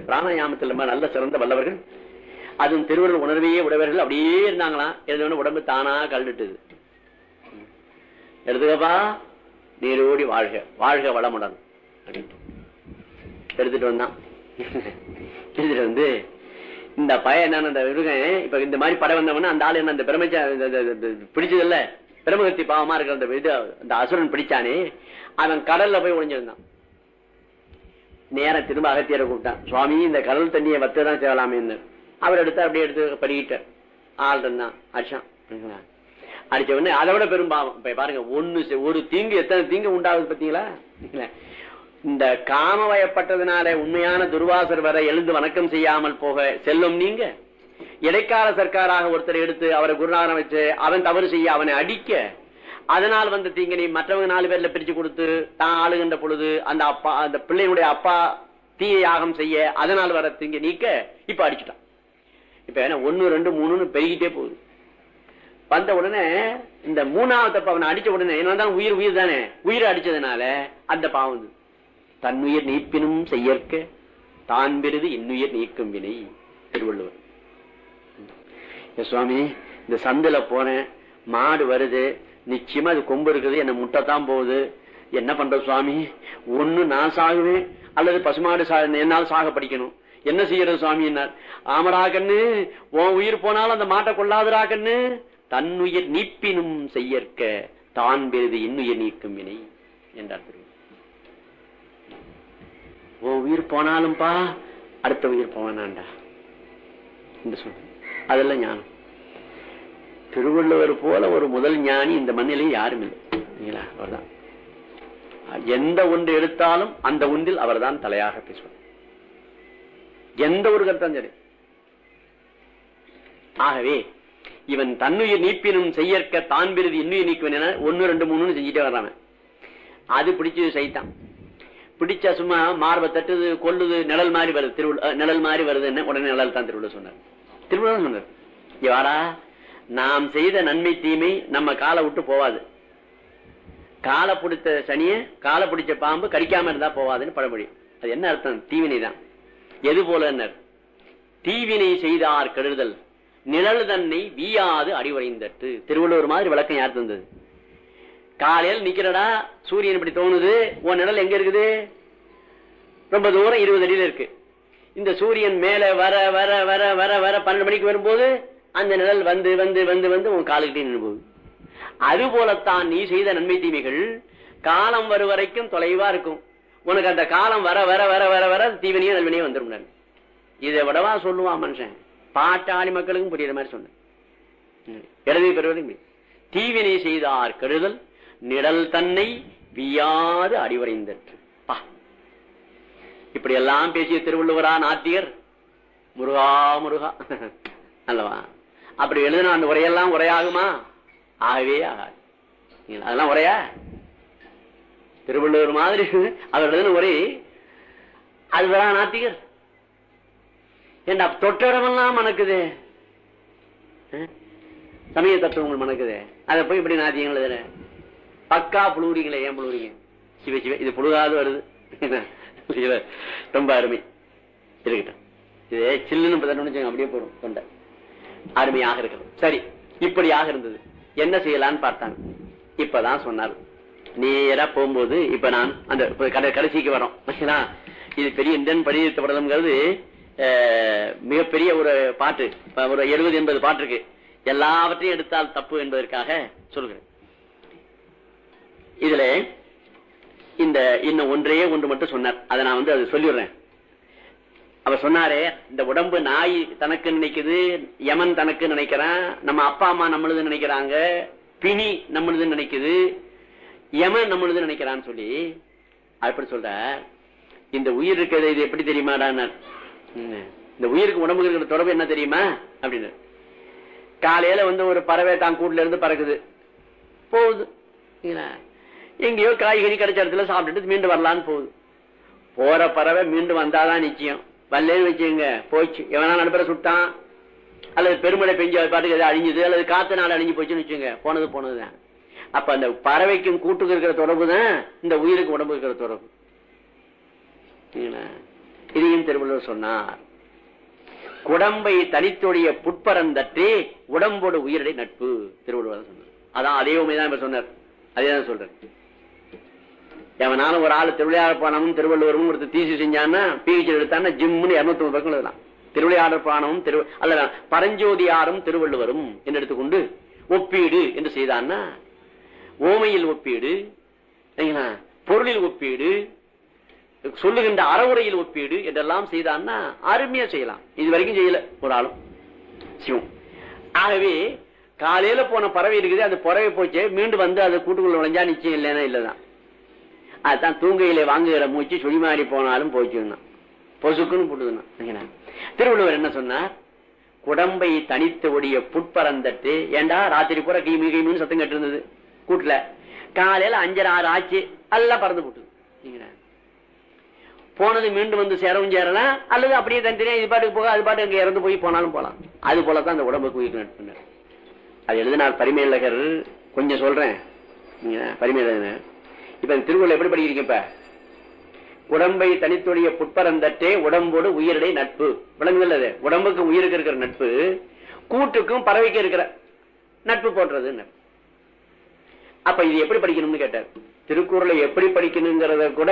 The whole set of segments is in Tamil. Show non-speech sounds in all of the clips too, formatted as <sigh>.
இந்த பிராணாயாமத்தில் ரொம்ப நல்ல சிறந்த வல்லவர்கள். அதுவும் திருவருள் உணர்வையே உடையவர்கள். அப்படியே இருந்தாங்களாம். இருந்தவன உடம்பு தானா கல்லுட்டுது எடுத்துக்கப்பா நீரோடி வாழ்க. வாழ்க வளமுடன். அப்படின்ட்டு. எடுத்துட்டு வந்தான். எடுத்துட்டு வந்து இந்த பையன் என்ன இந்த இருகன் இப்ப இந்த மாதிரி படம் வந்தவன அந்த ஆள் என்ன அந்த பிரமச்ச பிடிச்சது இல்ல பிரமகத்தி பாவமா இருக்கிற அந்த இது அந்த அசுரன் பிடிச்சானே அவன் கடல்ல போய் ஒளிஞ்சிருந்தான். நேர திரும்ப அகத்தியரை கூப்பிட்டான். சுவாமி இந்த கடல் தண்ணியை வத்துதான் செய்யலாமேன்னு அவர் எடுத்து அப்படியே எடுத்து படிக்கிட்டார். ஆள் இருந்தான். அடிச்சான் அடிச்ச உடனே அதை விட பெரும் பாவம். இப்ப பாருங்க ஒண்ணு செ- ஒரு தீங்கு எத்தனை தீங்கு உண்டாகுது பாத்தீங்களா இந்த இந்த காமவயப்பட்டதுனால உண்மையான துர்வாசர் வர எழுந்து வணக்கம் செய்யாமல் போக செல்லும் நீங்க. இடைக்கால சர்க்காராக ஒருத்தர் எடுத்து அவரை குருநாதன் வச்சு அவன் தவறு செய்ய அவனை அடிக்க அதனால் வந்த தீங்கினை மற்றவங்க நாலு பேர்ல பிரிச்சு கொடுத்து தான் ஆளுகின்ற பொழுது அந்த அப்பா அந்த பிள்ளையினுடைய அப்பா தீய யாகம் செய்ய அதனால் வர தீங்க நீக்க இப்ப அடிச்சுட்டான். இப்ப என்ன ஒன்னு ரெண்டு மூணுன்னு பெருகிட்டே போகுது. வந்த உடனே இந்த மூணாவது பாவனை அடிச்ச உடனே என்ன தான் உயிர் உயிர் தானே? உயிர் அடிச்சதுனால அந்த பாவம் தன்னுயிர் நீப்பினும் செய்யற்க தான் பெரிது இன்னுயிர் நீக்கும் வினை திருவள்ளுவர். சுவாமி இந்த சந்தில போனேன் மாடு வருது நிச்சயமா அது கொம்பு இருக்குது என்ன முட்டைத்தான் போகுது. என்ன பண்ற சுவாமி? ஒண்ணு நான் சாகுவேன் அல்லது பசுமாடு சா என்னால் சாக படிக்கணும் என்ன செய்யறது சுவாமி என்னார்? ஆமடா கண்ணு உன் உயிர் போனாலும் அந்த மாட்டை கொள்ளாதடா கண்ணு? தன்னுயிர் நீப்பினும் செய்யற்க தான் பெரிது இன்னுயிர் நீக்கும் வினை என்றார் திருவள்ளுவர் உன் உயிர் போனாலும்பா அடுத்த உயிர் போவானாண்டா என்று சொல்ற அதெல்லாம் ஞானம். திருவள்ளுவர் போல ஒரு முதல் ஞானி இந்த மண்ணிலே யாரும் இல்லை. அவர்தான். எந்த ஒன்று எடுத்தாலும் அந்த ஒன்றில் அவர்தான் தலையாக பேசுவார். எந்த ஒரு கருத்தாலும் சரி. ஆகவே இவன் தன்னுயிர் நீப்பினும் செய்யற்க தான் பிரிதி இன்னுயிர் நீக்குவன் என ஒன்னு ரெண்டு மூணுன்னு செஞ்சுட்டே வர்றான் அது பிடிச்சது செய்தான் பிடிச்சா சும்மா மார்பை தட்டுது கொல்லுது நிழல் மாதிரி வருது. திருவிழா நிழல் மாதிரி வருதுன்னு உடனே நிழல் தான் திருவிழா சொன்னார். திருவிழா சொன்னார். இவாடா நாம் செய்த நன்மை தீமை நம்ம காலை விட்டு போவாது. காலை பிடித்த சனிய காலை பிடிச்ச பாம்பு கடிக்காம இருந்தா போவாதுன்னு பழமொழி. அது என்ன அர்த்தம்? தீவினை தான். எது போல தீவினை செய்தார் கெடுதல். நிழல் தன்னை வீயாது அடிவடைந்தட்டு திருவள்ளுவர் மாதிரி விளக்கம் யார் தந்தது? காலையில் நிக்கிறடா சூரியன் இப்படி தோணுது உன் நிழல் எங்க இருக்குது? ரொம்ப தூரம் இருபது அடியில இருக்கு. இந்த சூரியன் மேல வர வர வர வர வர பன்னெண்டு மணிக்கு வரும்போது அந்த நிழல் வந்து வந்து வந்து வந்து உன் காலுக்கிட்டே நின்று போகுது. அது போலத்தான் நீ செய்த நன்மை தீமைகள் காலம் வரும் வரைக்கும் தொலைவா இருக்கும். உனக்கு அந்த காலம் வர வர வர வர வர தீவினையும் நன்மையும் வந்துடும் இதை விடவா சொல்லுவான் மனுஷன். பாட்டாளி மக்களுக்கும் புரியுற மாதிரி சொன்னேன் எழுதி பெறுவதும் தீவினை செய்தார் கருதல் நிழல் தன்னை வியாது அடிவரைந்தற்று பா. இப்படி எல்லாம் பேசிய திருவள்ளுவரா நாத்தியர் முருகா முருகா. அல்லவா? அப்படி எழுதுனா அந்த உரையெல்லாம் உரையாகுமா? ஆகவே ஆகாது. அதெல்லாம் உரையா? திருவள்ளுவர் மாதிரி அவர் எழுதின உரை அதுதான் நாத்திகர். என்ன தொட்டடமெல்லாம் மணக்குது? சமய தத்துவங்கள் மணக்குது? அதை போய் இப்படி நாத்தியங்கள் எழுதுற? பக்கா புழுவுறீங்களே ஏன் புழுவுறீங்க சிவ சிவ இது புழுகாது வருது. <laughs> ரொம்ப அருமை. இருக்கட்டும். இது சில்லுன்னு பதன்னு அப்படியே போடும் தொண்டை. அருமையாக இருக்கிறது சரி இப்படியாக இருந்தது. என்ன செய்யலான்னு பார்த்தாங்க இப்பதான் சொன்னார். நேரா போகும்போது இப்ப நான் அந்த கடைசிக்கு வரோம். இது பெரிய இந்தியன் படித்தப்படலங்கிறது மிகப்பெரிய ஒரு பாட்டு. ஒரு எழுபது எண்பது பாட்டு இருக்கு எல்லாவற்றையும் எடுத்தால் தப்பு என்பதற்காக சொல்கிறேன். இதுல இந்த இன்னும் ஒன்றே ஒன்று மட்டும் சொன்னார். அதை நான் வந்து அது சொல்லிடுறேன். அவர் சொன்னாரு இந்த உடம்பு நாய் தனக்கு நினைக்குது யமன் தனக்கு நினைக்கிறான் நம்ம அப்பா அம்மா நம்மளுது நினைக்கிறாங்க பிணி நம்மளுது நினைக்குது யமன் நம்மளுது நினைக்கிறான்னு சொல்லி அப்படி சொல்ற இந்த உயிர் இருக்கிறது இது எப்படி தெரியுமாடான்னு இந்த உயிருக்கு உடம்புக்கு இருக்கிற தொடர்பு என்ன தெரியுமா? அப்படின்னு. காலையில வந்து ஒரு பறவை தான் கூட்டுல இருந்து பறக்குது. போகுது. எங்கேயோ காய்கறி கிடைச்ச இடத்துல சாப்பிட்டுட்டு மீண்டும் வரலான்னு போகுது. போற பறவை மீண்டும் வந்தாதான் நிச்சயம். வரலன்னு வச்சுங்க போச்சு. எவனா நடுப்புற சுட்டான். அல்லது பெருமழை பெஞ்சு பாட்டுக்கு எதாவது அழிஞ்சுது. அல்லது காத்து நாள் அழிஞ்சு போச்சுன்னு வச்சுங்க போனது போனதுதான் அப்ப அந்த பறவைக்கும் கூட்டுக்கு இருக்கிற தொடர்பு தான் இந்த உயிருக்கு உடம்பு இருக்கிற தொடர்பு. இதையும் திருவள்ளுவர் சொன்னார். குடம்பை தனித்தொழிய புட்பரந்தற்றி உடம்போடு உயிரடை நட்பு. திருவள்ளுவர் சொன்னார். அதான் அதே உண்மைதான் சொன்னார். அதே தான் சொல்றேன் எவனாலும் ஒரு ஆள் திருவிளையாடல் பானமும் திருவள்ளுவரும் ஒருத்தர் தீசி செஞ்சான்னா பிஹெச்டி எடுத்தான்னா ஜிம்னு இருநூத்தி பக்கம் எழுதலாம். திருவிளையாடல் பானமும் திரு அல்ல பரஞ்சோதியாரும் திருவள்ளுவரும் என்று எடுத்துக்கொண்டு ஒப்பீடு என்று செய்தான்னா ஓமையில் ஒப்பீடு சரிங்களா? பொருளில் ஒப்பீடு சொல்லுகின்ற அறவுரையில் ஒப்பீடு என்றெல்லாம் செய்தான்னா அருமையா செய்யலாம். இது வரைக்கும் செய்யல ஒரு ஆளும். சிவம். ஆகவே காலையில போன பறவை இருக்குது அந்த பறவை போச்சு மீண்டும் வந்து அதை கூட்டுக்குள்ள நுழைஞ்சா நிச்சயம் இல்லைன்னா இல்லதான். அதுதான் தூங்கையில வாங்குகிற மூச்சு சுழி மாறி போனாலும் போச்சுன்னா. பொசுக்குன்னு போட்டுதுன்னா. திருவள்ளுவர் என்ன சொன்னார்? குடம்பை தனித்து ஒடிய புட்பறந்தட்டு ஏண்டா ராத்திரி பூரா கிமி கிமின்னு சத்தம் கட்டு இருந்தது கூட்டுல. காலையில அஞ்சரை ஆறு ஆச்சு எல்லாம் பறந்து போட்டுது. போனது மீண்டும் வந்து சேரவும் சேரலாம் அல்லது அப்படியே தனித்தனியா இது பாட்டுக்கு போக அது பாட்டு அங்க இறந்து போய் போனாலும் போலாம். அது போலதான் அந்த உடம்புக்கு உயிர் அது எழுதினார் பரிமையிலகர் கொஞ்சம் சொல்றேன். சரிங்களா? இப்ப இந்த திருக்குறள் எப்படி படிக்கிறீங்க இப்ப? உடம்பை தனித்துடைய புட்பரந்தட்டே உடம்போடு உயிரிடை நட்பு. விளங்குதல் அது உடம்புக்கு உயிருக்கு இருக்கிற நட்பு கூட்டுக்கும் பறவைக்கு இருக்கிற நட்பு போன்றது அப்ப இது எப்படி படிக்கணும்னு கேட்டார். திருக்குறளை எப்படி படிக்கணுங்கிறத கூட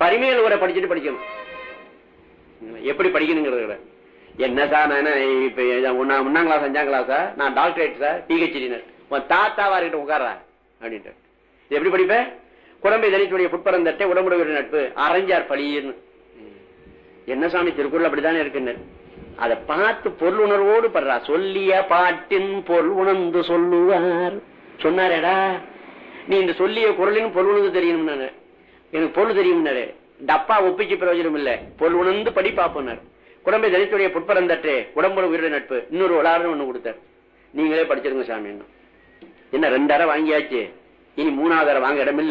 பரிமையில் உரை படிச்சுட்டு படிக்கணும். எப்படி படிக்கணுங்கிறத கூட. என்ன சார் நான் இப்ப ஒன்னாம் கிளாஸ் அஞ்சாம் கிளாஸா நான் டாக்டரேட் சார் பிஹெச்டி உன் தாத்தாவா இருக்கிட்ட உட்கார்றா அப்படின்ட்டு எப்படி படிப்பேன் குடம்பை தனித்துடைய புட்பரந்தட்டை உடம்புடைய நட்பு அரைஞ்சார் பழியன்னு. என்ன சாமி திருக்குறள் அப்படித்தானே இருக்குன்னு? அதை பார்த்து பொருள் உணர்வோடு படுறா. சொல்லிய பாட்டின் பொருள் உணர்ந்து சொல்லுவார். சொன்னாரேடா? நீ இந்த சொல்லிய குரலின் பொருள் உணர்ந்து தெரியும் எனக்கு பொருள் தெரியும் டப்பா ஒப்பிச்சு பிரயோஜனம் இல்ல. பொருள் உணர்ந்து படி பார்ப்போனார் குடம்பை தனித்துடைய புட்பரந்தட்டே உடம்புல உயிரிழ நட்பு. இன்னொரு உலாரம் ஒண்ணு கொடுத்தார். நீங்களே படிச்சிருங்க சாமி என்ன ரெண்டரை வாங்கியாச்சு? இனி மூணாவது வாங்க இடம்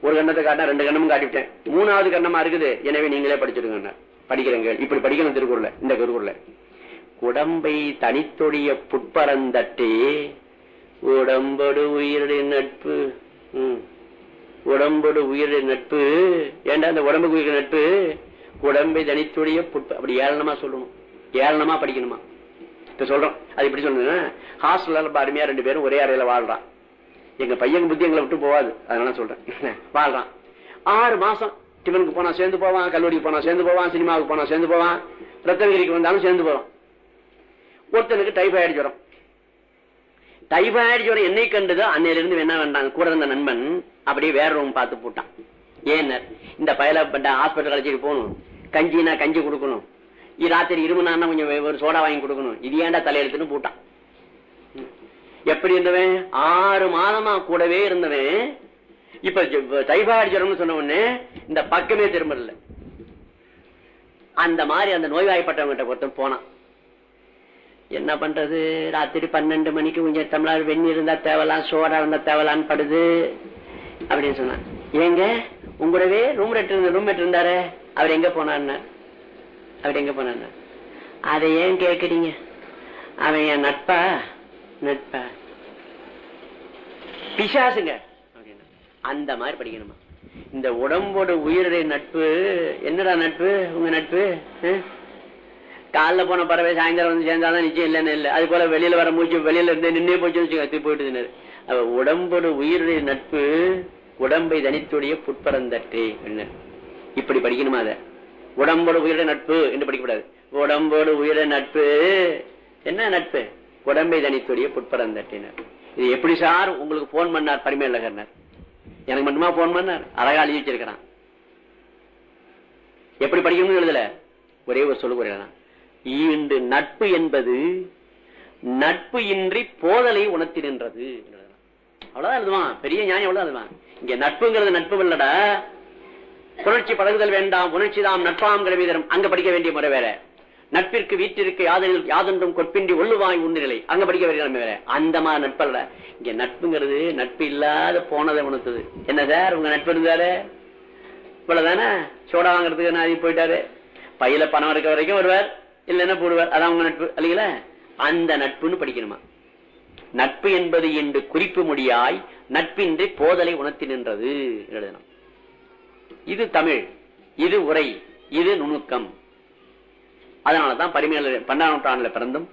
ஒரு கண்ணத்தை காட்டினா ரெண்டு கண்ணமும் காட்டிவிட்டேன். மூணாவது கண்ணமா இருக்குது. எனவே நீங்களே படிச்சிருங்க படிக்கிறேங்க இப்படி படிக்கணும் திருக்குறள் இந்த திருக்குறள் குடம்பை தனித்தொடிய புட்பரந்தட்டே உடம்படு உயிரின் நட்பு ம். உடம்படு உயிரிட நட்பு. ஏண்டா அந்த உடம்புக்கு உயிர் நட்பு? உடம்பை தனித்துடைய புட்ப அப்படி ஏளனமா சொல்லணும். ஏளனமா படிக்கணுமா? இப்ப சொல்றோம். அது இப்படி சொல்லணும்னா ஹாஸ்டல்ல அருமையா ரெண்டு பேரும் ஒரே அறையில வாழ்றான். எங்க பையன் புத்தி எங்களை விட்டு போவாது. அதனால சொல்றேன். வாழ்றான். ஆறு மாசம் டிஃபனுக்கு போனா சேர்ந்து போவான் கல்லூரிக்கு போனா சேர்ந்து போவான் சினிமாவுக்கு போனா சேர்ந்து போவான் ரத்தனகிரிக்கு வந்தாலும் சேர்ந்து போவான் ஒருத்தனுக்கு டைபாய்டு ஜுரம். டைபாய்டு ஜுரம் என்னை கண்டதோ அன்னையில இருந்து என்ன வேண்டாங்க கூட இருந்த நண்பன் அப்படியே வேற ரூம் பார்த்து போட்டான். ஏன்னர் இந்த பயல ஹாஸ்பிட்டல் அழைச்சிட்டு போகணும். கஞ்சினா கஞ்சி கொடுக்கணும். இராத்திரி ராத்திரி இருமுனா கொஞ்சம் ஒரு சோடா வாங்கி கொடுக்கணும். இது ஏன்டா தலையெழுத்துன்னு போட்டான். எப்படி இருந்தவன்? ஆறு மாதமா கூடவே இருந்தவன். இப்ப டைபாய்டு ஜுரம்னு சொன்ன உடனே இந்த பக்கமே திரும்பல. அந்த மாதிரி அந்த நோய்வாய்ப்பட்டவங்கிட்ட ஒருத்தன் போனான். என்ன பண்றது? ராத்திரி பன்னெண்டு மணிக்கு கொஞ்சம் தமிழர் வெந்நீர் இருந்தா தேவலாம் சோடா இருந்தா தேவலான்னு படுது அப்படின்னு சொன்னான். ஏங்க உங்களவே ரூம் ரெட்டு ரூம் ரெட் இருந்தாரு அவர் எங்க போனான்னு அவர் எங்க போனான்னு அதை ஏன் கேக்குறீங்க? அவன் என் நட்பா? நட்பா பிசாசுங்க. அப்படின்னா. அந்த மாதிரி படிக்கணுமா? இந்த உடம்போட உயிரை நட்பு என்னடா நட்பு? உங்க நட்பு? காலைல போன பறவை சாயந்தரம் வந்து சேர்ந்தாதான் நிச்சயம் இல்லைன்னு இல்ல. அது போல வெளியில வர மூச்சு வெளியில இருந்து நின்னே போச்சு வச்சுக்க போயிட்டு அவ உடம்போட உயிருடைய நட்பு உடம்பை தனித்துடைய புட்பரந்தட்டே என்ன? இப்படி படிக்கணுமா அத? உடம்போடு உயிர நட்பு என்று படிக்கக்கூடாது. உடம்போடு உயிர நட்பு என்ன நட்பு? உடம்பை தனித்துடைய புட்பரந்தட்டினர் இது எப்படி சார் உங்களுக்கு போன் பண்ணார்? பரிமேலகர்னர் எனக்கு மட்டுமா போன் பண்ணார்? அழகா எழுதி வச்சிருக்கிறான் எப்படி படிக்கணும்னு எழுதல? ஒரே ஒரு சொல்லு குறையலாம் நட்பு என்பது நட்பு இன்றி போதலை உணர்த்தி நின்றது அவ்வளவுதான் எழுதுவான். பெரிய ஞானி அவ்வளவுதான் எழுதுவான். இங்க நட்புங்கிறது நட்பு இல்லடா. புணர்ச்சி பழகுதல் வேண்டாம். உணர்ச்சி தாம் நட்பாம் கிரவீதரம் அங்க படிக்க வேண்டிய முறை வேற. நட்பிற்கு வீட்டிற்கு யாதெனில் யாதொன்றும் கொற்பின்றி ஒள்ளுவாய் உண்டு நிலை அங்க படிக்க வேண்டிய வேற. அந்த மாதிரி நட்பல்ல. இங்க நட்புங்கிறது நட்பு இல்லாத போனதை உணர்த்தது. என்ன சார் உங்க நட்பு இருந்தாரு இவ்வளவுதானே? சோடா வாங்குறதுக்கு நான் போயிட்டாரு? பையில பணம் இருக்க வரைக்கும் வருவார் இல்லைன்னா போடுவார். அதான் உங்க நட்பு இல்லைங்களா? அந்த நட்புன்னு படிக்கணுமா? நட்பு என்பது என்று குறிப்பு மொழியாய் நட்பின்றி போதலை உணர்த்தி நின்றது. எழுதணும் இது தமிழ் இது உரை இது நுணுக்கம். அதனாலதான் பரிமையில பன்னெண்டாம் நூற்றாண்டுல பிறந்தும்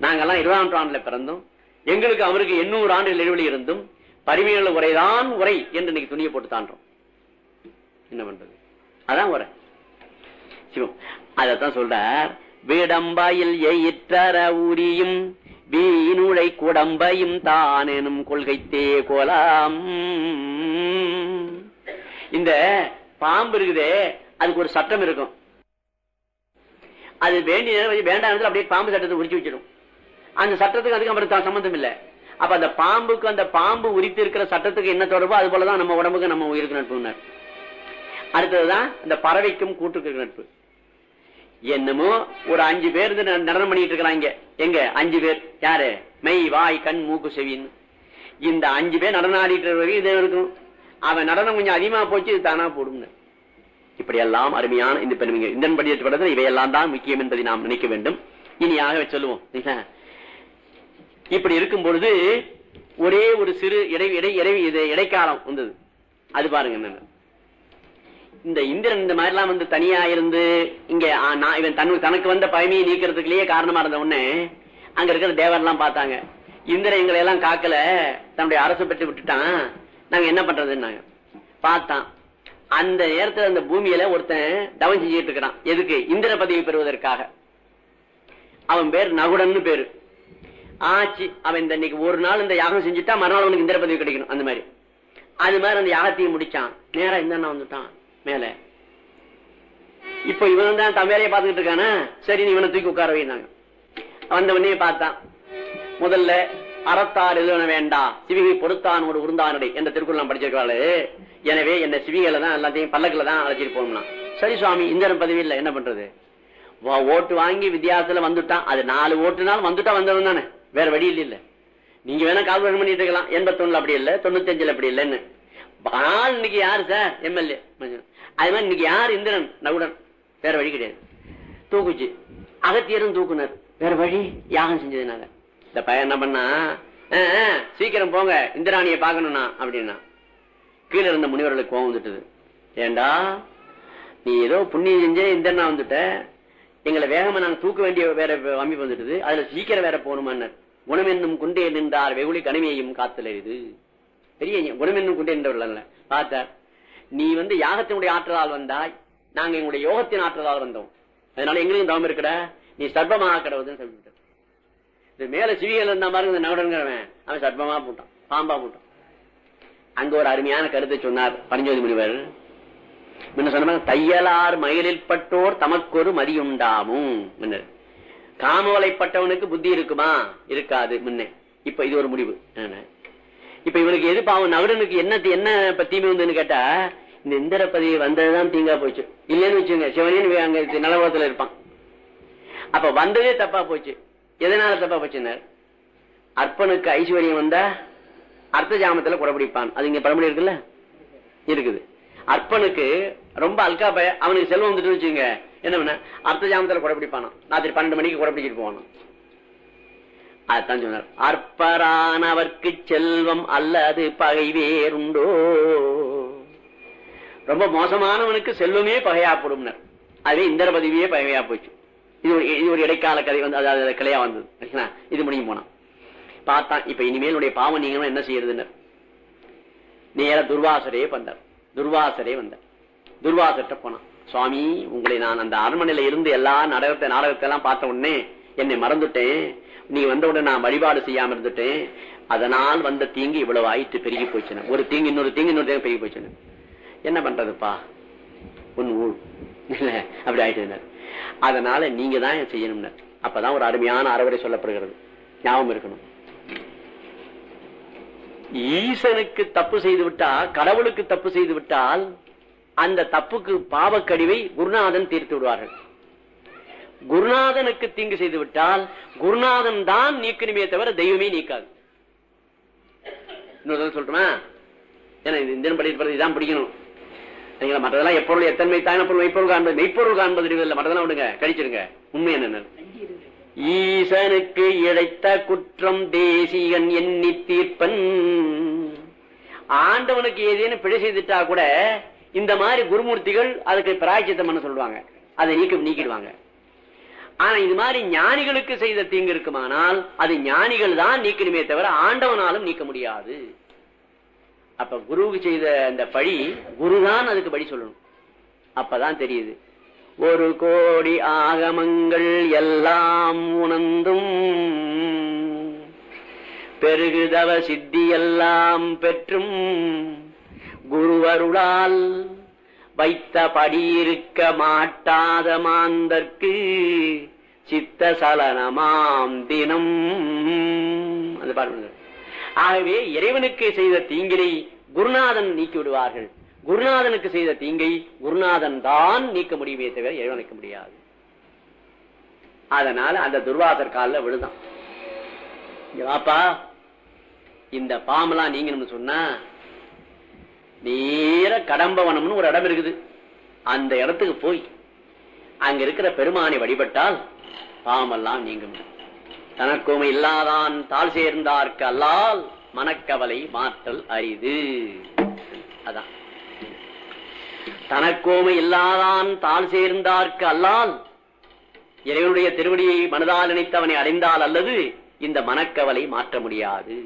நாங்கெல்லாம் இருபதாம் நூற்றாண்டுல பிறந்தோம் எங்களுக்கு அவருக்கு எண்ணூறு ஆண்டு இடைவெளி இருந்தும் பரிமையுள்ள உரைதான் உரை என்று இன்னைக்கு துணியை போட்டு தாண்டோம் என்ன பண்றது? அதான் உரை. சிவம் அதத்தான் சொல்றார். வீடம்பாயில் எயிற்றற உரியும் வீணுழை குடம்பையும் தானெனும் கொள்கைத்தே கோலாம். இந்த பாம்பு இருக்குதே அதுக்கு ஒரு சட்டம் இருக்கும். அது வேண்டிய வேண்டாம் அப்படியே பாம்பு சட்டத்தை உரிச்சு வச்சிடும் அந்த சட்டத்துக்கு அதுக்கு அப்புறம் த- சம்பந்தம் இல்ல. அப்ப அந்த பாம்புக்கு அந்த பாம்பு உரித்து இருக்கிற சட்டத்துக்கு என்ன தொடர்போ அது போலதான் நம்ம உடம்புக்கு நம்ம உயிருக்கு நட்புனார் அடுத்ததுதான் இந்த பறவைக்கும் கூட்டுக்கு நட்பு. என்னமோ ஒரு அஞ்சு பேர் ந- நடனம் பண்ணிட்டு இருக்கிறாங்க. எங்க? அஞ்சு பேர். யாரு? மெய் வாய் கண் மூக்கு செவின்னு. இந்த அஞ்சு பேர் நடனம் ஆடிட்டு வரைக்கும் இது இருக்கும் அவன் நடனம் கொஞ்சம் அதிகமா போச்சு இது தானா போடும் இப்படி எல்லாம் அருமையான இந்த பெருமைங்க இந்த படியத்தில் இவையெல்லாம் தான் முக்கியம் என்பதை நாம் நினைக்க வேண்டும். இனியாக சொல்லுவோம். இப்படி இருக்கும் பொழுது ஒரே ஒரு சிறு இடை இடை இடை இது இடைக்காலம் வந்தது. அது பாருங்க இந்த இந்திரன் இந்த மாதிரி எல்லாம் வந்து தனியா இருந்து இங்க இவன் தன் தனக்கு வந்த பயமையை நீக்கிறதுக்குள்ளேயே காரணமா இருந்த உடனே அங்க இருக்கிற தேவர்லாம் பார்த்தாங்க. இந்திரன் எங்களை எல்லாம் காக்கல. தன்னுடைய அரசு பெற்று விட்டுட்டான். நாங்க என்ன பண்றதுன்னாங்க. பார்த்தான். அந்த நேரத்துல அந்த பூமியில ஒருத்தன் தவம் செஞ்சுட்டு இருக்கிறான். எதுக்கு? இந்திர பதவி பெறுவதற்காக. அவன் பேர் நகுடன் பேரு. ஆச்சு அவன் இந்த இன்னைக்கு ஒரு நாள் இந்த யாகம் செஞ்சுட்டா மறுநாள் அவனுக்கு இந்திர பதவி கிடைக்கணும் அந்த மாதிரி. அது மாதிரி அந்த யாகத்தையும் முடிச்சான். நேரா இந்த வந்துட்டான் மேல. இப்ப இவன் தான் தன் வேலையை பார்த்துக்கிட்டு இருக்கானா? சரி நீ இவனை தூக்கி உட்கார வைனாங்க. வந்த உடனே பார்த்தான். முதல்ல அறத்தார் எழுதன வேண்டாம் சிவிகை பொறுத்தான் ஒரு உருந்தானடை என்ற திருக்குறள் நான் படிச்சிருக்காளு எனவே என்ன சிவிகளை தான் எல்லாத்தையும் பல்லக்கில் தான் அழைச்சிட்டு போகணும்னா. சரி சுவாமி இந்த பதவி இல்லை என்ன பண்றது? வா- ஓட்டு வாங்கி வித்தியாசத்துல வந்துட்டான். அது நாலு ஓட்டுனாலும் வந்துட்டா வந்தவன் தானே. வேற வழி இல்லை இல்ல. நீங்க வேணா கால்குலேட் பண்ணிட்டு இருக்கலாம். எண்பத்தொன்னுல அப்படி இல்லை தொண்ணூத்தஞ்சுல அப்படி இல்லைன்னு. ஆனால் இன்னைக்கு யாரு சார்? எம்எல்ஏ. அது மாதிரி இன்னைக்கு யார்? இந்திரன் நகுடன். வேற வழி கிடையாது. தூக்குச்சு. அகத்தியரும் தூக்குனர். வேற வழி யாகம் செஞ்சதுனால. இந்த பையன் என்ன பண்ணா சீக்கிரம் போங்க. இந்திராணியை பாக்கணும்னா அப்படின்னா. கீழே இருந்த முனிவர்களுக்கு கோவம் வந்துட்டது. ஏண்டா நீ ஏதோ புண்ணியம் செஞ்சே இந்திரனா வந்துட்ட. எங்களை வேகமா நாங்க தூக்க வேண்டிய வேற அமைப்பு வந்துட்டது. அதுல சீக்கிரம் வேற போகணுமான்னர். குணம் என்னும் குண்டே நின்றார் வெகுளி கனிமையையும் காத்துல இது பெரிய குணம் என்னும் குண்டே நின்றவர்கள் பார்த்தார் நீ வந்து யாகத்தினுடைய ஆற்றலால் வந்தாய். நாங்க எங்களுடைய யோகத்தின் ஆற்றலால் வந்தோம். அதனால எங்களுக்கும் தவம் இருக்கட நீ சர்பமாக கடவுதுன்னு சொல்லிவிட்டார். இது மேல சிவிகள் இருந்த மாதிரி இந்த நகடங்கிறவன் அவன் சர்பமா போட்டான் பாம்பா போட்டான். அங்க ஒரு அருமையான கருத்தை சொன்னார் பரஞ்சோதி முனிவர். முன்ன சொன்ன தையலார் மயிலில் பட்டோர் தமக்கொரு மதியுண்டாமும் முன்னர். காமவலைப்பட்டவனுக்கு புத்தி இருக்குமா? இருக்காது முன்ன. இப்ப இது ஒரு முடிவு. இப்ப இவனுக்கு எது பாவம்? நகரனுக்கு என்ன என்ன இப்ப தீமை வந்ததுன்னு கேட்டா இந்த இந்திர பதவி வந்ததுதான் தீங்கா போச்சு. இல்லைன்னு வச்சுங்க சிவனின் அங்க நலவரத்துல இருப்பான். அப்ப வந்ததே தப்பா போச்சு. எதனால தப்பா போச்சுன்னார்? அற்பனுக்கு ஐஸ்வர்யம் வந்தா அர்த்த ஜாமத்துல குடபிடிப்பான் அது இங்க பழமொழி இருக்குல்ல? இருக்குது. அற்பனுக்கு ரொம்ப அல்கா பய அவனுக்கு செல்வம் வந்துட்டு வச்சுங்க என்ன பண்ண? அர்த்த ஜாமத்துல குடபிடிப்பானா ராத்திரி பன்னெண்டு மணிக்கு குடபிடிச்சிட்டு போவானா அதான் சொன்னார். அற்பரானவர்க்கு செல்வம் அல்லது பகை வேறுண்டோ? ரொம்ப மோசமானவனுக்கு செல்வமே பகையாப்படும் அதுவே இந்திர பதவியே பகையா போச்சு. இது ஒரு இது ஒரு இடைக்கால கதை வந்து அதாவது கிளையா வந்தது. இது முடியும் போனான். பார்த்தான் இப்ப இனிமேல் உடைய பாவம் நீங்களும் என்ன செய்யறதுன்னு நேர துர்வாசரே வந்தார். துர்வாசரே வந்தார். துர்வாசர்ட்ட போனான். சுவாமி உங்களை நான் அந்த அரண்மனையில இருந்து எல்லா நாடகத்தை நாடகத்தை எல்லாம் பார்த்த உடனே என்னை மறந்துட்டேன். நீ வந்த உடனே நான் வழிபாடு செய்யாம இருந்துட்டேன். அதனால் வந்த தீங்கு இவ்வளவு ஆயிட்டு பெருகி போச்சுன்னு ஒரு தீங்கு இன்னொரு தீங்கு இன்னொரு தீங்கு பெருகி போச்சுன்னு என்ன பண்றதுப்பா? உன் ஊழ் இல்ல அப்படி ஆயிட்டு அதனால நீங்க தான் செய்யணும்னு. அப்பதான் ஒரு அருமையான அறவுரை சொல்லப்படுகிறது. ஞாபகம் இருக்கணும். ஈசனுக்கு தப்பு செய்து விட்டால் கடவுளுக்கு தப்பு செய்து விட்டால் அந்த தப்புக்கு பாவக்கடிவை குருநாதன் தீர்த்து விடுவார்கள். குருநாதனுக்கு தீங்கு செய்து விட்டால் குருநாதன் தான் நீக்கணுமே தவிர தெய்வமே நீக்காது. இன்னொரு தடவை ஏன்னா இது படிப்பது இதான் பிடிக்கணும். சரிங்களா? மற்றதெல்லாம் எப்பொருள் எத்தன்மை தான பொருள் மெய்ப்பொருள் காண்பது மெய்ப்பொருள் காண்பது இல்லை மற்றதெல்லாம் விடுங்க கழிச்சிருங்க உண்மை என்ன ஈசனுக்கு இழைத்த குற்றம் தேசிகன் எண்ணி தீர்ப்பன். ஆண்டவனுக்கு ஏதேனும் பிழை செய்துட்டா கூட இந்த மாதிரி குருமூர்த்திகள் அதுக்கு பிராய்ச்சித்தம் பண்ண சொல்லுவாங்க. அதை நீக்க நீக்கிடுவாங்க. ஆனா இது மாதிரி ஞானிகளுக்கு செய்த தீங்கு இருக்குமானால் அது ஞானிகள் தான் நீக்கணுமே தவிர ஆண்டவனாலும் நீக்க முடியாது. அப்ப குருவுக்கு செய்த அந்த பழி குருதான் அதுக்கு படி சொல்லணும். அப்பதான் தெரியுது. ஒரு கோடி ஆகமங்கள் எல்லாம் உணர்ந்தும் பெருகுதவ சித்தி எல்லாம் பெற்றும் குருவருளால் வைத்த படியிருக்க மாட்டாத மாந்தற்கு சித்த சலனமாம் தினம். அந்த பாருங்க ஆகவே இறைவனுக்கு செய்த தீங்கினை குருநாதன் நீக்கி விடுவார்கள் குருநாதனுக்கு செய்த தீங்கை குருநாதன் தான் நீக்க முடியுமே தவிர இறைவனுக்கு முடியாது. அதனால அந்த துர்வாசர் காலில் விழுதான் இங்க வாப்பா இந்த பாம்பெல்லாம் நீங்கணும்னு சொன்னா நேர கடம்பவனம்னு ஒரு இடம் இருக்குது. அந்த இடத்துக்கு போய் அங்க இருக்கிற பெருமானை வழிபட்டால் பாமெல்லாம் நீங்கும். தனக்கும் இல்லாதான் தாழ் சேர்ந்தார்க்கு அல்லால் மனக்கவலை மாற்றல் அரிது. அதான். தனக்கோமை இல்லாதான் தான் சேர்ந்தார்க்கு அல்லால் இறைவனுடைய திருவடியை மனதால் நினைத்தவனை அடைந்தால் அல்லது இந்த மனக்கவலை மாற்ற முடியாது.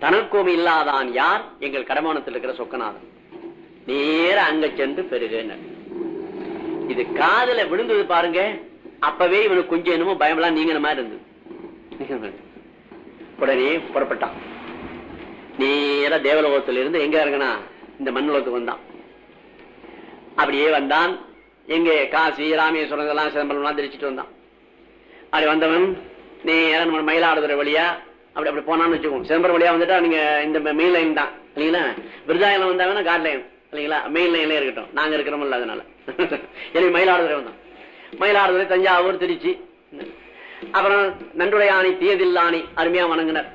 தனக்கோமை இல்லாதான் யார்? எங்கள் கடமானத்தில் இருக்கிற சொக்கநாதன். நேர அங்க சென்று பெருகினர் இது காதல விழுந்தது பாருங்க. அப்பவே இவனுக்கு கொஞ்சம் என்னமோ பயமெல்லாம் நீங்கிற மாதிரி இருந்தது. உடனே புறப்பட்டான். நேர தேவலோகத்திலிருந்து எங்க இறங்கினா? இந்த மண்ணுலகத்துக்கு வந்தான். அப்படியே வந்தான். எங்கே காசி ராமேஸ்வரம் இதெல்லாம் சிதம்பரம்லாம் தெரிச்சுட்டு வந்தான். அப்படி வந்தவன் நீ நம்ம மயிலாடுதுறை வழியா? அப்படி அப்படி போனான்னு வச்சுக்கோங்க. சிதம்பரம் வழியா வந்துட்டா நீங்க இந்த மெயின் லைன் தான். இல்லைங்களா? விருதாயலம் வந்தாங்கன்னா காட் லைன் இல்லைங்களா? மெயின் லைன்ல இருக்கட்டும். நாங்க இருக்கிறோம்ல அதனால. <laughs> எனக்கு மயிலாடுதுறை வந்தோம் மயிலாடுதுறை தஞ்சாவூர் திருச்சி. அப்புறம் நன்றுடையானை தீயதில்லானை அருமையா வணங்கினர்.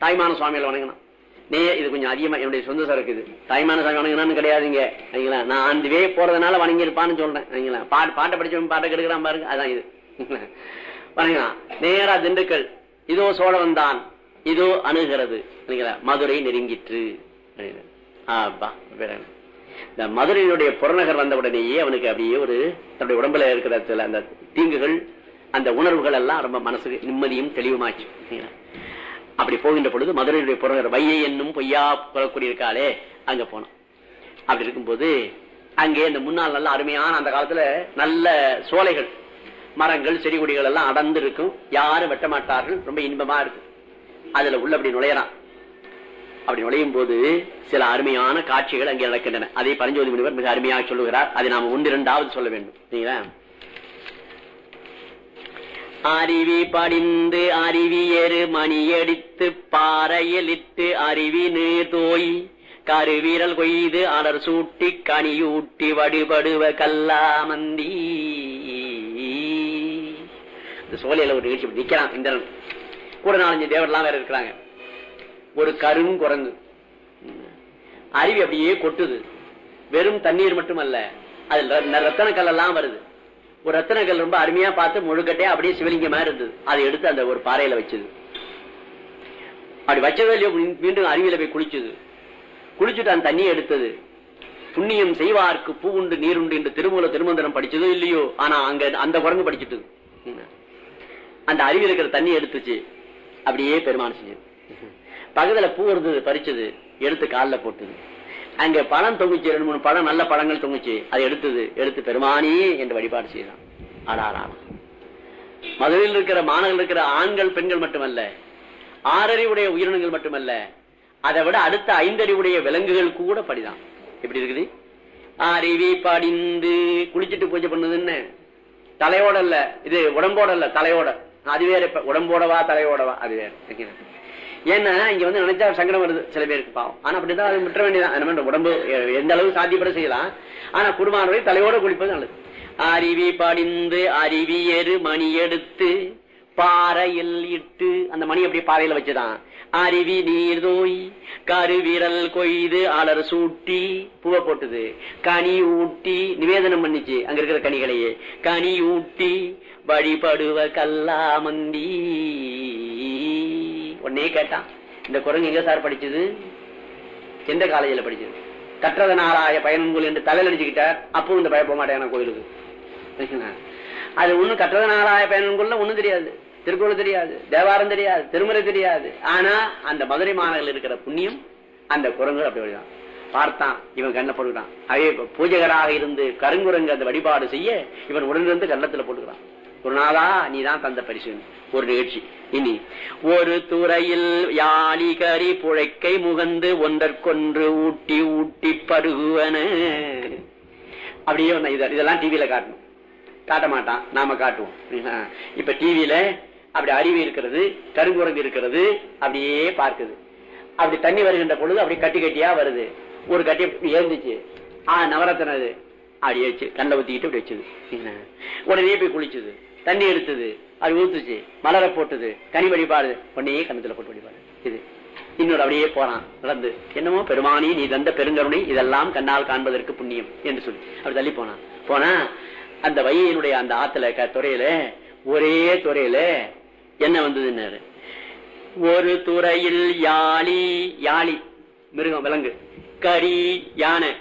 தாய்மான சுவாமிகள் வணங்கினான். நீ இது கொஞ்சம் அதிகமா என்னுடைய சொந்த சரக்கு இது. தாய்மான சாமி வணங்கினான்னு கிடையாதுங்க. சரிங்களா? நான் அந்த வே போறதுனால வணங்கி இருப்பான்னு சொல்றேன். சரிங்களா? பாட்டு பாட்டை படிச்சவன் பாட்டை கெடுக்கிறான் பாருங்க. அதான் இது. <laughs> வணங்கலாம் நேரா திண்டுக்கல். இதோ சோழவன் தான். இதோ அணுகிறது. சரிங்களா? மதுரை நெருங்கிற்று. ஆப்பா இந்த மதுரையினுடைய புறநகர் வந்த உடனேயே அவனுக்கு அப்படியே ஒரு தன்னுடைய உடம்புல இருக்கிற சில அந்த தீங்குகள் அந்த உணர்வுகள் எல்லாம் ரொம்ப மனசுக்கு நிம்மதியும் தெளிவுமாச்சு. அப்படி போகின்ற பொழுது மதுரையுடைய புறநகர் வையை என்னும் பொய்யா புறக்கூடிய இருக்காளே அங்க போனோம். அப்படி இருக்கும்போது அங்கே இந்த முன்னால் நல்ல அருமையான அந்த காலத்துல நல்ல சோலைகள் மரங்கள் செடி கொடிகள் எல்லாம் அடர்ந்து இருக்கும் யாரும் வெட்ட மாட்டார்கள் ரொம்ப இன்பமா இருக்கு. அதுல உள்ள அப்படி நுழையறான் அப்படி நுழையும் போது சில அருமையான காட்சிகள் அங்கே நடக்கின்றன. அதை பரஞ்சோதி முனிவர் மிக அருமையாக சொல்லுகிறார். அதை நாம் ஒன்று இரண்டாவது சொல்ல வேண்டும். சரிங்களா அருவி படிந்து அருவியரு மணியடித்து பாறையிலிட்டு அருவி நீர் தோய். கருவீரல் கொய்து அலர் சூட்டி கனியூட்டி வடுபடுவ கல்லாமந்தி. இந்த சோலையில ஒரு நிகழ்ச்சி நிக்கிறான் இந்திரன். கூட நாலஞ்சு தேவர்லாம் வேற இருக்கிறாங்க. ஒரு கரும் குரங்கு. அருவி அப்படியே கொட்டுது. வெறும் தண்ணீர் மட்டுமல்ல அதுல ரத்தன கல்லெல்லாம் வருது. ஒரு ரத்தனங்கள் ரொம்ப அருமையா பார்த்து முழுக்கட்டையா அப்படியே சிவலிங்கமா இருந்தது. அதை எடுத்து அந்த ஒரு பாறையில வச்சது. அப்படி வச்சதிலேயே மீண்டும் அருவியில போய் குளிச்சது. குளிச்சுட்டு அந்த தண்ணியை எடுத்தது. புண்ணியம் செய்வார்க்கு பூ உண்டு நீர் உண்டு என்று திருமூல திருமந்திரம் படிச்சதோ இல்லையோ ஆனா அங்க அந்த குரங்கு படிச்சுட்டு. அந்த அருவியில் இருக்கிற தண்ணி எடுத்துச்சு. அப்படியே பெருமானம் செஞ்சது. பக்கத்துல பூ இருந்தது பறிச்சது. எடுத்து காலில் போட்டுது. அங்க பழம் தொங்குச்சு ரெண்டு மூணு பழம் நல்ல பழங்கள் தொங்குச்சு. அதை எடுத்தது எடுத்து பெருமானி என்று வழிபாடு செய்தான். மதுரையில் இருக்கிற மாணவர்கள் இருக்கிற ஆண்கள் பெண்கள் மட்டுமல்ல ஆறறிவுடைய உயிரினங்கள் மட்டுமல்ல அதை விட அடுத்த ஐந்தறிவுடைய விலங்குகள் கூட படிதான். எப்படி இருக்குது? அறிவி படிந்து குளிச்சுட்டு பூஜை பண்ணுதுன்னு தலையோட இல்ல இது உடம்போட இல்ல தலையோட. அது வேற உடம்போடவா தலையோடவா? அது வேற. ஏன்னா இங்க வந்து நினைச்சா சங்கடம் வருது சில பேருக்கு பாவம். ஆனா அப்படிதான் அதை விட்டுற வேண்டியதான் உடம்பு எந்த அளவு சாத்தியப்பட செய்யலாம். ஆனா குடும்பம் தலையோட குளிப்பது நல்லது. அருவி படிந்து அருவியரு மணி எடுத்து பாறையில் இட்டு அந்த மணி அப்படியே பாறையில வச்சுதான். அருவி நீர் தோய் கருவிரல் கொய்து அலர் சூட்டி பூவை போட்டுது. கனி ஊட்டி நிவேதனம் பண்ணிச்சு அங்க இருக்கிற கனிகளையே. கனி ஊட்டி வழிபடுவ கல்லாமந்தி. உடனே கேட்டான். இந்த குரங்கு எங்க சார் படிச்சது? எந்த காலேஜில் படிச்சது? கற்றதனாலாய பயணங்கள் என்று தலையில் அடிச்சுக்கிட்டார். அப்பவும் இந்த பய போக மாட்டேன் கோயிலுக்கு. அது ஒண்ணும் கற்றதனாலாய பயணங்கள்ல ஒன்றும் தெரியாது. திருக்குறள் தெரியாது தேவாரம் தெரியாது திருமுறை தெரியாது. ஆனா அந்த மதுரை மாநகரில் இருக்கிற புண்ணியம் அந்த குரங்கு அப்படி வழிதான் பார்த்தான் இவன் கண்ணை போட்டுக்கிறான். அதே பூஜகராக இருந்து கருங்குரங்கு அந்த வழிபாடு செய்ய இவன் உடனிருந்து கள்ளத்துல போட்டுக்கிறான். ஒரு நாளா நீதான் தந்த பரிசு ஒரு நிகழ்ச்சி. இனி ஒரு துறையில் யாழிகரி புழைக்கை முகந்து ஒன்றற்கொன்று ஊட்டி ஊட்டி பருகுவன. அப்படியே இதெல்லாம் டிவியில காட்டணும். காட்ட மாட்டான். நாம காட்டுவோம். இப்ப டிவியில அப்படி அறிவு இருக்கிறது கருங்குரங்கு இருக்கிறது அப்படியே பார்க்குது. அப்படி தண்ணி வருகின்ற பொழுது அப்படி கட்டி கட்டியா வருது. ஒரு கட்டி ஏந்துச்சு. ஆ நவரத்தன அது அப்படி வச்சு கண்ணை ஊத்திக்கிட்டு அப்படி வச்சுது. உடனே போய் குளிச்சுது. தண்ணி எடுத்தது அது ஊத்துச்சு மலரை போட்டது கனி வழிபாடு உன்னையே கண்ணத்துல போட்டு வழிபாடு. இது. இன்னொரு அப்படியே போறான் நடந்து. என்னமோ பெருமானி நீ தந்த பெருங்கருணை இதெல்லாம் கண்ணால் காண்பதற்கு புண்ணியம் என்று சொல்லி. அப்படி தள்ளி போனான். போனா அந்த வையினுடைய அந்த ஆத்துல துறையில ஒரே துறையில என்ன வந்ததுன்னாரு? ஒரு துறையில் யாழி யாழி மிருகம் விலங்கு கரி யானை.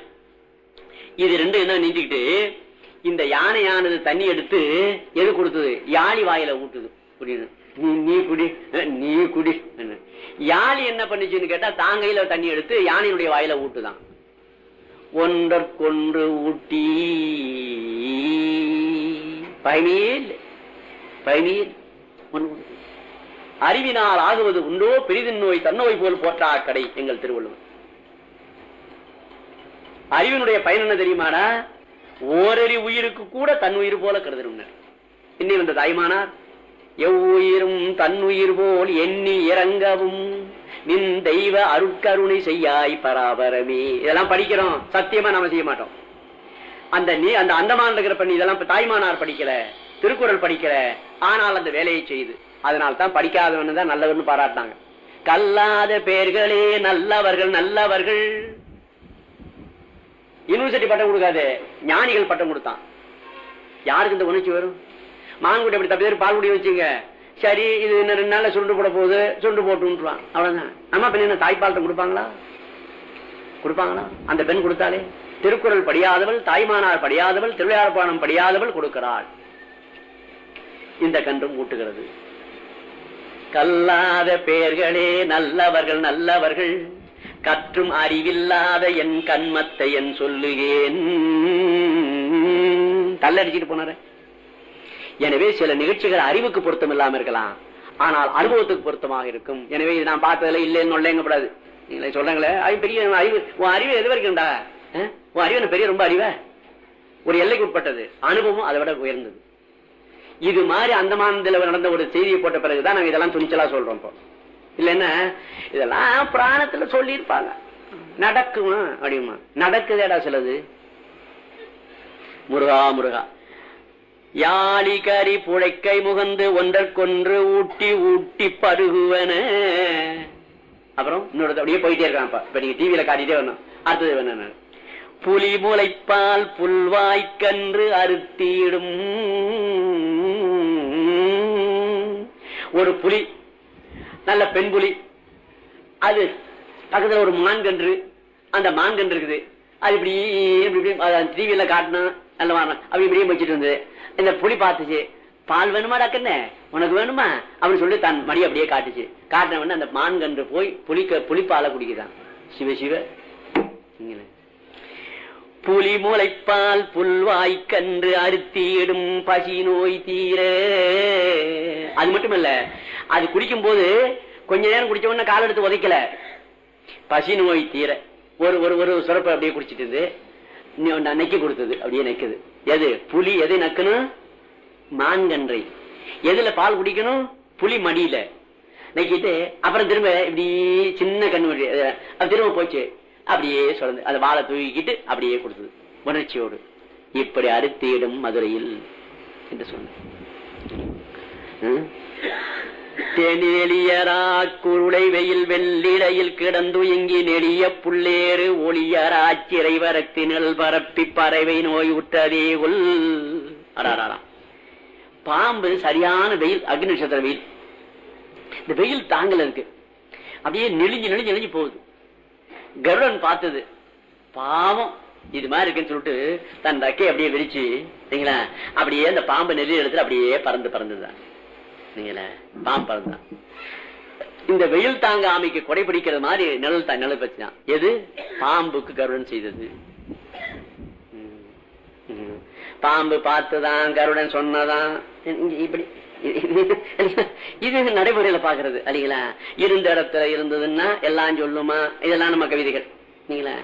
இது ரெண்டு என்ன நீந்திக்கிட்டு இந்த யானையானது தண்ணி எடுத்து எது கொடுத்தது? யாழி வாயில ஊட்டுது. புரியுது? நீ குடி நீ குடி. யாழி என்ன பண்ணுச்சுன்னு கேட்டா தாங்கையில தண்ணி எடுத்து யானையினுடைய வாயில ஊட்டுதான். ஒன்றற்கொன்று ஊட்டி. பயனியில் பயனியில் அறிவினால் ஆகுவது உண்டோ? பெரிதின் நோய் தன்னோய் போல் போற்றா கடை எங்கள் திருவள்ளுவர். அறிவினுடைய பயன் என்ன தெரியுமாடா? ஓரறி உயிருக்கு கூட தன் உயிர் போல கருதணும் இன்னி வந்த தாய்மானார் எவ்வுயிரும் தன்னுயிர் போல் எண்ணி இறங்கவும் நின் தெய்வ அருட்கருணை செய்யாய் பராபரமே. இதெல்லாம் படிக்கிறோம். சத்தியமா நாம செய்ய மாட்டோம். அந்த நீ அந்த அந்தமான இருக்கிற பண்ணி இதெல்லாம் தாய்மானார் படிக்கல திருக்குறள் படிக்கல ஆனால் அந்த வேலையை செய்து. அதனால தான் படிக்காதவன் தான் நல்லவர்னு பாராட்டினாங்க. கல்லாத பேர்களே நல்லவர்கள் நல்லவர்கள். யூனிவர்சிட்டி பட்டம் கொடுக்காது. ஞானிகள் பட்டம் கொடுத்தான். யாருக்கு இந்த உணர்ச்சி வரும்? மாங்குடி அப்படி தப்பி பால் குடி வச்சுங்க. சரி இது இன்னும் ரெண்டு நாள்ல சுண்டு போட போகுது சுண்டு போட்டுருவான் அவ்வளவுதான். நம்ம பெண் என்ன தாய்ப்பால்ட்ட கொடுப்பாங்களா? கொடுப்பாங்களா? அந்த பெண் கொடுத்தாலே. திருக்குறள் படியாதவள் தாய்மானார் படியாதவள் திருவிழாப்பானம் படியாதவள் கொடுக்கிறாள். இந்த கன்றும் ஊட்டுகிறது. கல்லாத பேர்களே நல்லவர்கள் நல்லவர்கள். கற்றும் அறிவில்லாத என் கண்மத்தை என் சொல்லுகேன். தள்ளடிச்சிட்டு போனார. எனவே சில நிகழ்ச்சிகள் அறிவுக்கு பொருத்தம் இல்லாம இருக்கலாம். ஆனால் அனுபவத்துக்கு பொருத்தமாக இருக்கும். எனவே இது நான் பார்த்ததுல இல்லைன்னு நொல்லைங்கப்படாது. நீங்களே சொல்றாங்களே அது பெரிய அறிவு உன் அறிவு எது வரைக்கும்டா உன் அறிவு பெரிய ரொம்ப அறிவ? ஒரு எல்லைக்கு உட்பட்டது. அனுபவம் அதை விட உயர்ந்தது. இது மாதிரி அந்தமானத்துல நடந்த ஒரு செய்தியை போட்ட பிறகுதான் நாங்க இதெல்லாம் துணிச்சலா சொல்றோம் இப்போ. இல்லைன்னா இதெல்லாம் பிராணத்துல சொல்லியிருப்பாங்க. நடக்குமா? அப்படிமா. நடக்குதேடா சிலது. முருகா முருகா. யாழி கறி புழைக்கை முகந்து ஒன்றற்கொன்று ஊட்டி ஊட்டி பருகுவன. அப்புறம் இன்னொரு அப்படியே போயிட்டே இருக்கான் இப்ப. நீங்க டிவியில காட்டிட்டே வரணும். அடுத்தது என்ன புலி முளைப்பால் புல்வாய்க்கன்று அறுத்திடும். ஒரு புலி நல்ல பெண் புலி அது பக்கத்துல ஒரு மான்கன்று. அந்த மான்கன்று இருக்குது. அது இப்படி இப்படி டிவியில காட்டணும் நல்ல வாரம் அப்படி இப்படியே வச்சுட்டு இருந்தது. இந்த புலி பார்த்துச்சு. பால் வேணுமா டக்குன்னு உனக்கு வேணுமா? அப்படின்னு சொல்லி தன் மடி அப்படியே காட்டுச்சு. காட்டின உடனே அந்த மான்கன்று போய் புலிக்க புளிப்பாலை குடிக்குதான். சிவ சிவ. இங்கே புலி முளைப்பால் புல்வாய்க்கன்று அறுத்தியிடும் பசி நோய் தீர. அது மட்டும் இல்ல அது குடிக்கும் போது கொஞ்ச நேரம் குடிச்ச உடனே கால் எடுத்து உதைக்கல. பசி நோய் தீர. ஒரு ஒரு ஒரு சுரப்பை அப்படியே குடிச்சிட்டு இருந்து இன்னும் நெக்கி கொடுத்தது அப்படியே நெக்குது. எது? புலி எதை நக்கணும் மான்கன்றை. எதுல பால் குடிக்கணும்? புலி மடியில. நக்கிட்டு அப்புறம் திரும்ப இப்படி சின்ன கண்ணு அது திரும்ப போச்சு. அப்படியே சொல்லுது அந்த வாழை தூக்கிக்கிட்டு அப்படியே கொடுத்தது. உணர்ச்சியோடு. இப்படி அறுத்திடும் மதுரையில் என்று சொன்ன தெனெளியரா குருளை வெயில் வெள்ளிடையில் கிடந்து இங்கி நெளிய புள்ளேறு ஒளியரா சிறைவரத்தினல் பரப்பி பறவை நோய் உற்றதே உள் பாம்பு சரியான வெயில் அக்னி நட்சத்திர வெயில். இந்த வெயில் தாங்கல இருக்கு. அப்படியே நெளிஞ்சு நெளிஞ்சு நெளிஞ்சு போகுது. கருடன் பார்த்தது. பாவம். இது மாதிரி இருக்குன்னு சொல்லிட்டு தன் ரக்கையை அப்படியே விரிச்சு சரிங்களா? அப்படியே அந்த பாம்பு நெல்லி எடுத்து அப்படியே பறந்து பறந்துதான். நீங்களா பாம்பு பறந்துதான் இந்த வெயில் தாங்க ஆமைக்கு கொடை பிடிக்கிற மாதிரி நிழல் தான் நிழல் பச்சுதான் எது? பாம்புக்கு கருடன் செய்தது. ம். பாம்பு பார்த்துதான் கருடன் சொன்னதான். இப்படி <laughs> இது நடைமுறையில பாக்குறது இல்லைங்களா இருந்த இடத்துல இருந்ததுன்னா எல்லாம் சொல்லுமா? இதெல்லாம் நம்ம கவிதைகள் இல்லைங்களா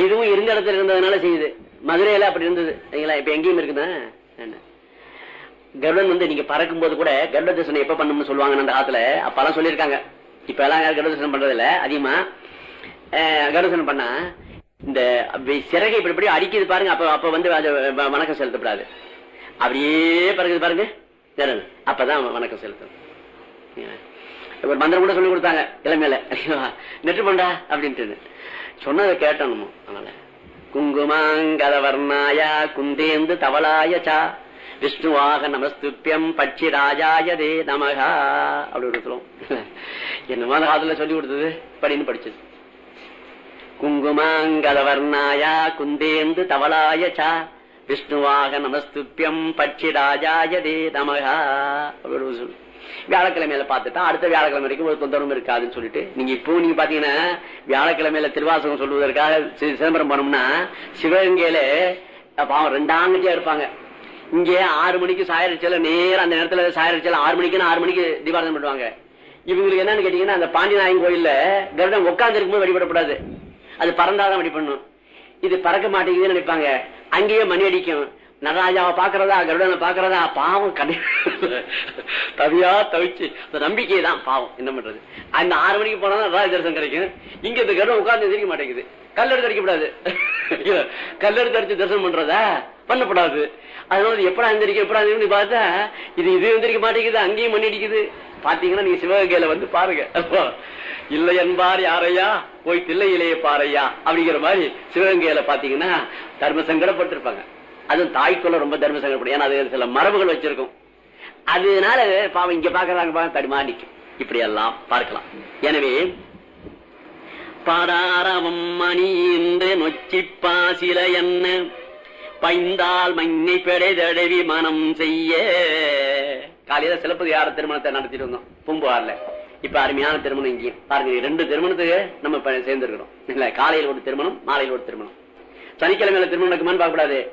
இதுவும் இருந்த இடத்துல இருந்ததுனால செய்யுது. மதுரையில அப்படி இருந்தது இல்லைங்களா இப்ப எங்கேயும் இருக்குதா? கருடன் வந்து நீங்க பறக்கும் போது கூட கருட தரிசனம் எப்ப பண்ணணும்னு சொல்லுவாங்க அந்த காலத்துல அப்பெல்லாம் சொல்லியிருக்காங்க. இப்ப எல்லாம் யாரும் கருட தரிசனம் பண்றது இல்ல அதிகமா. அஹ், கருட தரிசனம் பண்ணா இந்த சிறகை இப்படி இப்படி அடிக்குது பாருங்க அப்ப அப்ப வந்து வணக்கம் செலுத்தப்படாது. அப்படியே பறக்குது பாருங்க. ஜனல். அப்பதான் வணக்கம் செலுத்தணும் ஒரு மந்திரம் கூட சொல்லி கொடுத்தாங்க. இளமையில நெற்று பண்டா அப்படின்ட்டு சொன்னதை கேட்டோம் அதனால குங்குமாங்கதவர்ணாயா குந்தேந்து தவளாய சா. விஷ்ணுவாக நமஸ்துப்பியம் பட்சி ராஜாயதே நமகா அப்படி கொடுத்துரும் என்னமோ அந்த சொல்லி கொடுத்தது? படின்னு படிச்சது. குங்குமாங்கலவர்ணாயா குந்தேந்து தவளாய சா. விஷ்ணுவாக நமஸ்துப்பியம் பட்சி ராஜாய தே நமகா சொல்லு வியாழக்கிழமையில பார்த்துட்டா அடுத்த வியாழக்கிழமை வரைக்கும் ஒரு தொந்தரவும் இருக்காதுன்னு சொல்லிட்டு நீங்க இப்போ நீங்க பாத்தீங்கன்னா வியாழக்கிழமையில திருவாசகம் சொல்வதற்காக சிதம்பரம் போனோம்னா சிவகங்கையில பாவம் ரெண்டாங்கட்டியா இருப்பாங்க. இங்கே ஆறு மணிக்கு சாயரிச்சல நேரம் அந்த நேரத்துல சாயரிச்சல ஆறு மணிக்குன்னு ஆறு மணிக்கு தீபாரதம் பண்ணுவாங்க. இவங்களுக்கு என்னன்னு கேட்டீங்கன்னா அந்த பாண்டிநாயகன் கோயில்ல கருடம் உட்கார்ந்து இருக்கும்போது வழிபடக்கூடாது. அது பறந்தாதான் வழி பண்ணும் இது பறக்க மாட்டேங்குதுன்னு நினைப்பாங்க. அங்கேயே மணி அடிக்கும். நடராஜாவை பாக்குறதா கருடனை பாக்குறதா பாவம் கடை தவியா தவிச்சு. அந்த நம்பிக்கை தான் பாவம். என்ன பண்றது? அந்த ஆறு மணிக்கு போனா நடராஜ தரிசனம் கிடைக்கும். இங்க இந்த கருடன் உட்கார்ந்து எதிர்க்க மாட்டேங்குது. கல்லெடுத்து அடிக்கப்படாது. கல்லெடுத்து அடிச்சு தரிசனம் பண்றதா? பண்ணப்படாது. அதனால எப்படா எந்திரிக்க எப்படா எந்திரிக்கும் பார்த்தா இது இது எந்திரிக்க மாட்டேங்குது அங்கேயும் மணி அடிக்குது. பாத்தீங்கன்னா நீங்க சிவகங்கையில வந்து பாருங்க. இல்லை என்பார் யாரையா? போய் தில்லையிலேயே பாரையா? அப்படிங்கிற மாதிரி சிவகங்கையில பாத்தீங்கன்னா தர்ம சங்கடப்பட்டிருப்பாங்க அதுவும் தாய்க்குள்ள ரொம்ப தர்ம சங்கடப்படும். ஏன்னா அது சில மரபுகள் வச்சிருக்கும். அதனால பாவம் இங்க பாக்குறாங்க பாருங்க தடிமாடிக்கும் இப்படி எல்லாம் பார்க்கலாம். எனவே பாடாரவம் மணி என்று நொச்சி பாசில என்ன? பைந்தால் மண்ணை பெடை தடவி மனம் செய்ய. காலையில சிலப்பதிகார திருமணத்தை நடத்திட்டு வந்தோம். பூம்புகார்ல இப்ப அருமையான திருமணம் இங்கேயும். பாருங்க ரெண்டு திருமணத்துக்கு நம்ம இப்ப சேர்ந்திருக்கிறோம். இல்ல காலையில் ஒரு திருமணம் மாலையில் ஒரு திருமணம். சனிக்கிழமையில திருமணம் நடக்குமான்னு பார்க்க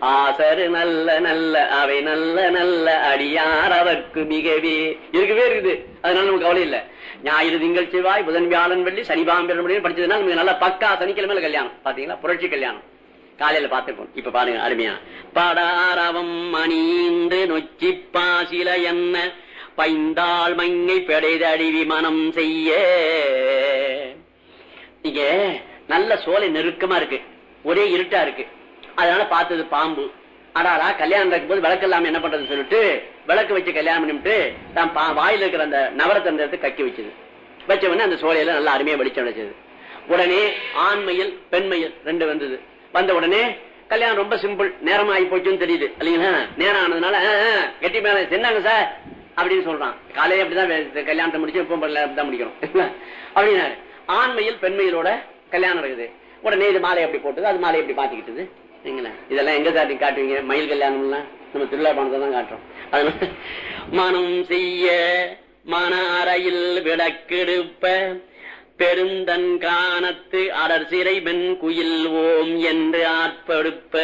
ஆசரு நல்ல நல்ல அவை நல்ல நல்ல அடியார் அவர்க்கு மிகவே. இருக்கவே இருக்குது. அதனால நமக்கு கவலை இல்ல. ஞாயிறு திங்கள் செவ்வாய் புதன் வியாழன் வெள்ளி சனிபாம்பரம் படிச்சதுனால நமக்கு நல்ல பக்கா சனிக்கிழமையில கல்யாணம். பாத்தீங்களா? புரட்சி கல்யாணம். காலையில பார்த்துப்போம். இப்ப பாருங்க அருமையா. படாரவம் மணிந்து நொச்சி பாசில என்ன? பைந்தாள் மங்கை பெடைதடிவி மனம் செய்ய. இங்க நல்ல சோலை நெருக்கமா இருக்கு. ஒரே இருட்டா இருக்கு. அதனால பார்த்தது பாம்பு. அடாடா கல்யாணம் நடக்கும்போது விளக்கு இல்லாம என்ன பண்றதுன்னு சொல்லிட்டு விளக்கு வச்சு கல்யாணம் பண்ணிட்டு தான் பா- வாயில இருக்கிற அந்த நவரத்தந்திரத்தை கக்கி வச்சது. வச்ச உடனே அந்த சோழையில நல்லா அருமையா வெளிச்சம் அடைச்சது. உடனே ஆண்மையில் பெண்மையில் ரெண்டு வந்தது. வந்த உடனே கல்யாணம் ரொம்ப சிம்பிள் நேரம் ஆகி போச்சுன்னு தெரியுது. இல்லைங்களா? நேரம் ஆனதுனால "ஆ, ஆ, கெட்டி மேல சென்னாங்க சார் அப்படின்னு சொல்றான். காலையில அப்படிதான் கல்யாணத்தை முடிச்சு எப்பவும் அப்படிதான் முடிக்கணும். <laughs> அப்படின்னாரு. ஆண்மையில் பெண்மையிலோட கல்யாணம் இருக்குது உடனே இது மாலை அப்படி போட்டது? அது மாலை எப்படி பாத்துக்கிட்டது இதெல்லாம் எங்க காட்டி காட்டுவீங்க? மயில் கல்யாணம்லாம் நம்ம திருவிழா பணத்தை தான் காட்டுறோம். அதனால மனம் செய்ய மன அறையில் விளக்கெடுப்ப பெருந்தன் காணத்து அடர் சிறை பெண் குயில் ஓம் என்று ஆட்படுப்ப